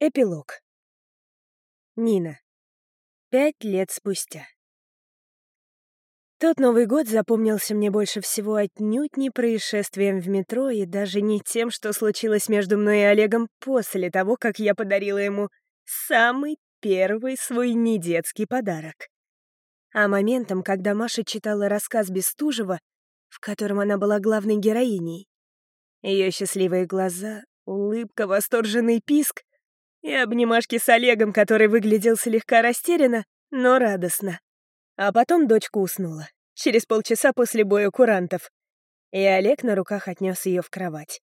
Эпилог. Нина. Пять лет спустя. Тот Новый год запомнился мне больше всего отнюдь не происшествием в метро и даже не тем, что случилось между мной и Олегом после того, как я подарила ему самый первый свой недетский подарок. А моментом, когда Маша читала рассказ Бестужева, в котором она была главной героиней. Ее счастливые глаза, улыбка, восторженный писк и обнимашки с Олегом, который выглядел слегка растерянно, но радостно. А потом дочка уснула, через полчаса после боя курантов. И Олег на руках отнес ее в кровать.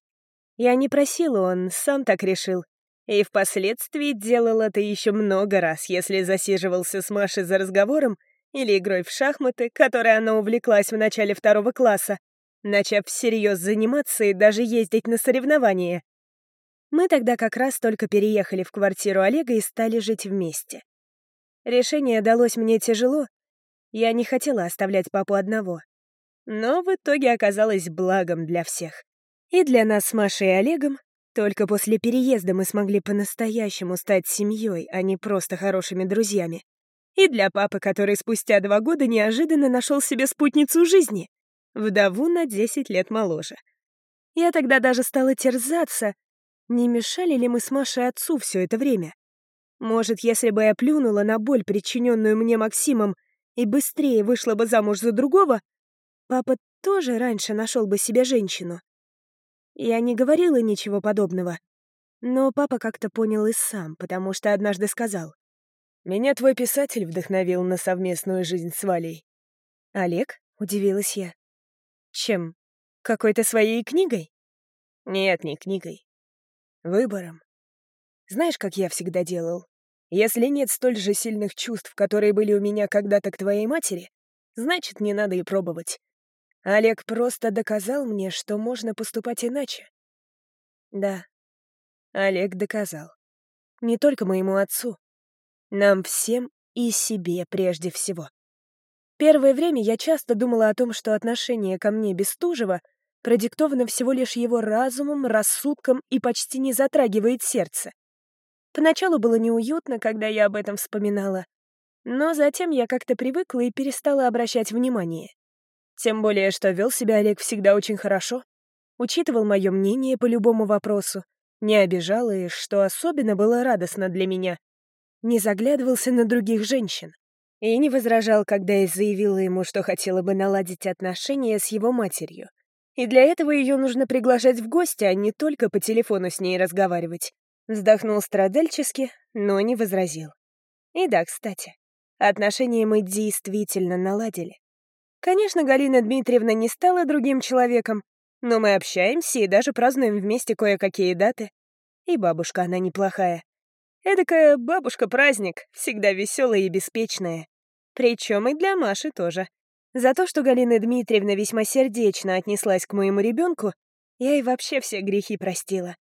Я не просила, он сам так решил. И впоследствии делал это еще много раз, если засиживался с Машей за разговором или игрой в шахматы, которой она увлеклась в начале второго класса, начав всерьез заниматься и даже ездить на соревнования. Мы тогда как раз только переехали в квартиру Олега и стали жить вместе. Решение далось мне тяжело. Я не хотела оставлять папу одного. Но в итоге оказалось благом для всех. И для нас с Машей и Олегом только после переезда мы смогли по-настоящему стать семьей, а не просто хорошими друзьями. И для папы, который спустя два года неожиданно нашел себе спутницу жизни, вдову на 10 лет моложе. Я тогда даже стала терзаться, не мешали ли мы с Машей отцу все это время? Может, если бы я плюнула на боль, причиненную мне Максимом, и быстрее вышла бы замуж за другого, папа тоже раньше нашел бы себе женщину. Я не говорила ничего подобного, но папа как-то понял и сам, потому что однажды сказал. «Меня твой писатель вдохновил на совместную жизнь с Валей». «Олег?» — удивилась я. «Чем? Какой-то своей книгой?» «Нет, не книгой выбором. Знаешь, как я всегда делал? Если нет столь же сильных чувств, которые были у меня когда-то к твоей матери, значит, не надо и пробовать. Олег просто доказал мне, что можно поступать иначе. Да, Олег доказал. Не только моему отцу. Нам всем и себе прежде всего. Первое время я часто думала о том, что отношение ко мне Бестужева — продиктовано всего лишь его разумом, рассудком и почти не затрагивает сердце. Поначалу было неуютно, когда я об этом вспоминала, но затем я как-то привыкла и перестала обращать внимание. Тем более, что вел себя Олег всегда очень хорошо, учитывал мое мнение по любому вопросу, не обижал и, что особенно было радостно для меня, не заглядывался на других женщин и не возражал, когда я заявила ему, что хотела бы наладить отношения с его матерью. И для этого ее нужно приглашать в гости, а не только по телефону с ней разговаривать. Вздохнул страдальчески, но не возразил. И да, кстати, отношения мы действительно наладили. Конечно, Галина Дмитриевна не стала другим человеком, но мы общаемся и даже празднуем вместе кое-какие даты. И бабушка она неплохая. Эдакая бабушка-праздник, всегда веселая и беспечная. Причем и для Маши тоже. За то, что Галина Дмитриевна весьма сердечно отнеслась к моему ребенку, я и вообще все грехи простила.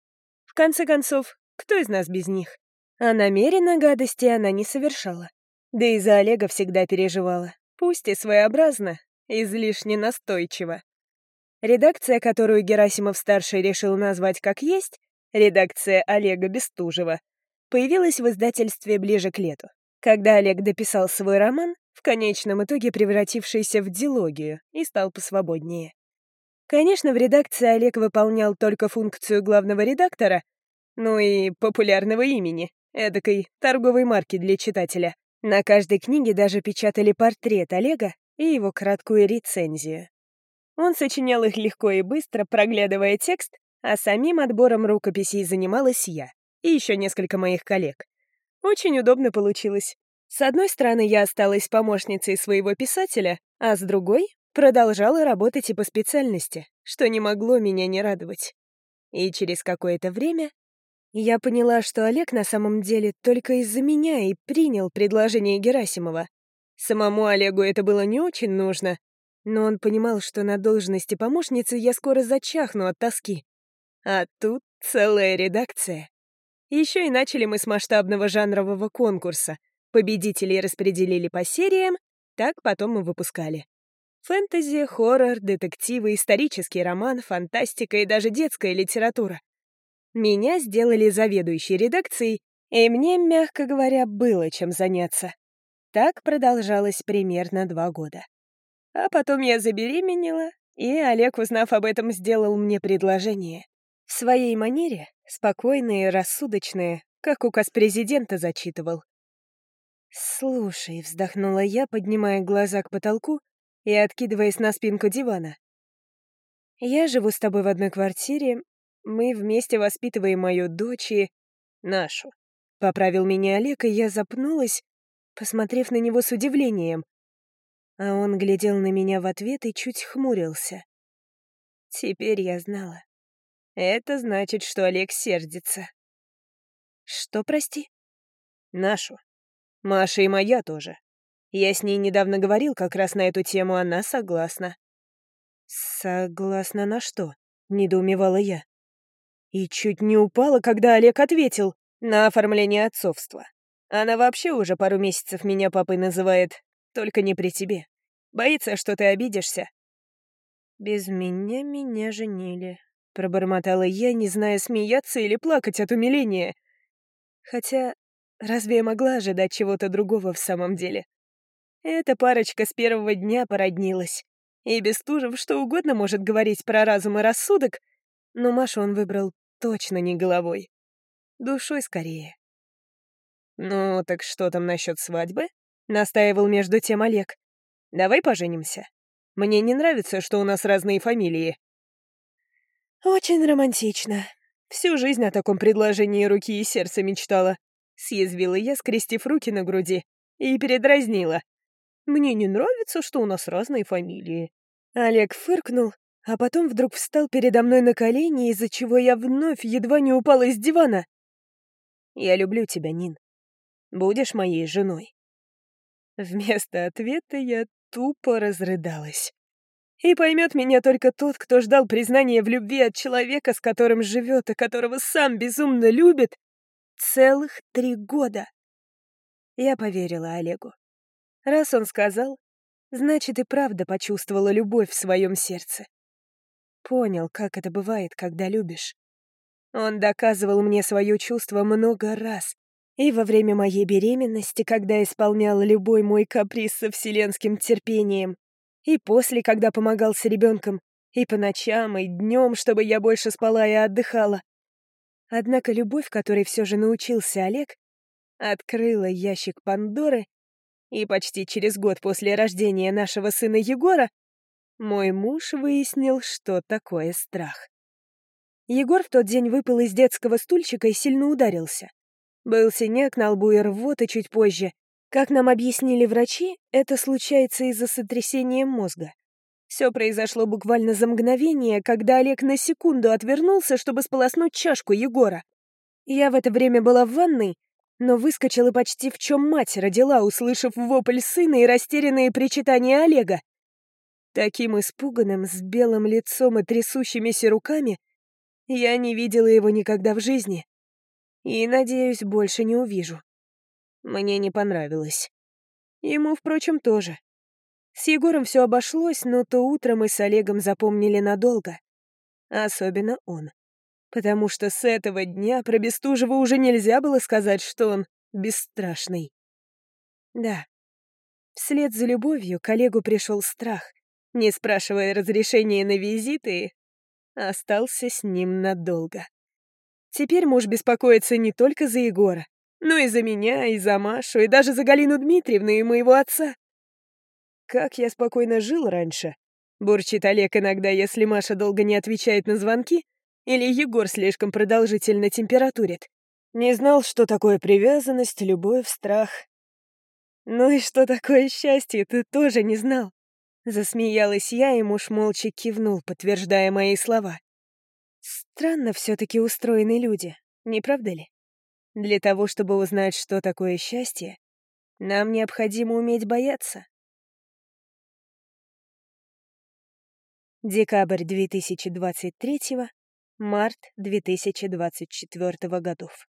В конце концов, кто из нас без них? А намеренно гадости она не совершала. Да и за Олега всегда переживала. Пусть и своеобразно, излишне настойчиво. Редакция, которую Герасимов-старший решил назвать как есть, редакция Олега Бестужева, появилась в издательстве ближе к лету. Когда Олег дописал свой роман, в конечном итоге превратившийся в дилогию, и стал посвободнее. Конечно, в редакции Олег выполнял только функцию главного редактора, ну и популярного имени, эдакой торговой марки для читателя. На каждой книге даже печатали портрет Олега и его краткую рецензию. Он сочинял их легко и быстро, проглядывая текст, а самим отбором рукописей занималась я и еще несколько моих коллег. Очень удобно получилось. С одной стороны, я осталась помощницей своего писателя, а с другой — продолжала работать и по специальности, что не могло меня не радовать. И через какое-то время я поняла, что Олег на самом деле только из-за меня и принял предложение Герасимова. Самому Олегу это было не очень нужно, но он понимал, что на должности помощницы я скоро зачахну от тоски. А тут целая редакция. Еще и начали мы с масштабного жанрового конкурса — Победителей распределили по сериям, так потом мы выпускали. Фэнтези, хоррор, детективы, исторический роман, фантастика и даже детская литература. Меня сделали заведующей редакцией, И мне, мягко говоря, было чем заняться. Так продолжалось примерно два года. А потом я забеременела, и Олег, узнав об этом, сделал мне предложение. В своей манере, спокойное и рассудочное, как указ президента зачитывал. «Слушай», — вздохнула я, поднимая глаза к потолку и откидываясь на спинку дивана. «Я живу с тобой в одной квартире, мы вместе воспитываем мою дочь и... нашу». Поправил меня Олег, и я запнулась, посмотрев на него с удивлением. А он глядел на меня в ответ и чуть хмурился. Теперь я знала. Это значит, что Олег сердится. Что, прости? Нашу. Маша и моя тоже. Я с ней недавно говорил как раз на эту тему, она согласна. Согласна на что? Недоумевала я. И чуть не упала, когда Олег ответил на оформление отцовства. Она вообще уже пару месяцев меня папой называет, только не при тебе. Боится, что ты обидишься. Без меня меня женили. Пробормотала я, не зная, смеяться или плакать от умиления. Хотя, разве я могла ожидать чего-то другого в самом деле? Эта парочка с первого дня породнилась. И Бестужев что угодно может говорить про разум и рассудок, но Машу он выбрал точно не головой. Душой скорее. «Ну, так что там насчет свадьбы?» — настаивал между тем Олег. «Давай поженимся. Мне не нравится, что у нас разные фамилии. «Очень романтично. Всю жизнь о таком предложении руки и сердца мечтала», — съязвила я, скрестив руки на груди, и передразнила. «Мне не нравится, что у нас разные фамилии». Олег фыркнул, а потом вдруг встал передо мной на колени, из-за чего я вновь едва не упала из дивана. «Я люблю тебя, Нин. Будешь моей женой?» Вместо ответа я тупо разрыдалась. И поймет меня только тот, кто ждал признания в любви от человека, с которым живет и которого сам безумно любит, целых три года. Я поверила Олегу. Раз он сказал, значит и правда почувствовала любовь в своем сердце. Понял, как это бывает, когда любишь. Он доказывал мне свое чувство много раз. И во время моей беременности, когда исполнял любой мой каприз со вселенским терпением, и после, когда помогал с ребенком, и по ночам, и днем, чтобы я больше спала и отдыхала. Однако любовь, которой все же научился Олег, открыла ящик Пандоры, и почти через год после рождения нашего сына Егора мой муж выяснил, что такое страх. Егор в тот день выпал из детского стульчика и сильно ударился. Был синяк на лбу и рвота чуть позже, как нам объяснили врачи, это случается из-за сотрясения мозга. Все произошло буквально за мгновение, когда Олег на секунду отвернулся, чтобы сполоснуть чашку Егора. Я в это время была в ванной, но выскочила почти в чем мать родила, услышав вопль сына и растерянные причитания Олега. Таким испуганным, с белым лицом и трясущимися руками, я не видела его никогда в жизни. И, надеюсь, больше не увижу. Мне не понравилось. Ему, впрочем, тоже. С Егором все обошлось, но то утро мы с Олегом запомнили надолго. Особенно он. Потому что с этого дня про Бестужева уже нельзя было сказать, что он бесстрашный. Да. Вслед за любовью к Олегу пришел страх, не спрашивая разрешения на визиты, остался с ним надолго. Теперь муж беспокоится не только за Егора, ну и за меня, и за Машу, и даже за Галину Дмитриевну и моего отца. Как я спокойно жил раньше. Бурчит Олег иногда, если Маша долго не отвечает на звонки, или Егор слишком продолжительно температурит. Не знал, что такое привязанность, любовь, страх. Ну и что такое счастье, ты тоже не знал. Засмеялась я, и муж молча кивнул, подтверждая мои слова. Странно все-таки устроены люди, не правда ли? Для того, чтобы узнать, что такое счастье, нам необходимо уметь бояться. Декабрь 2023, март 2024 годов.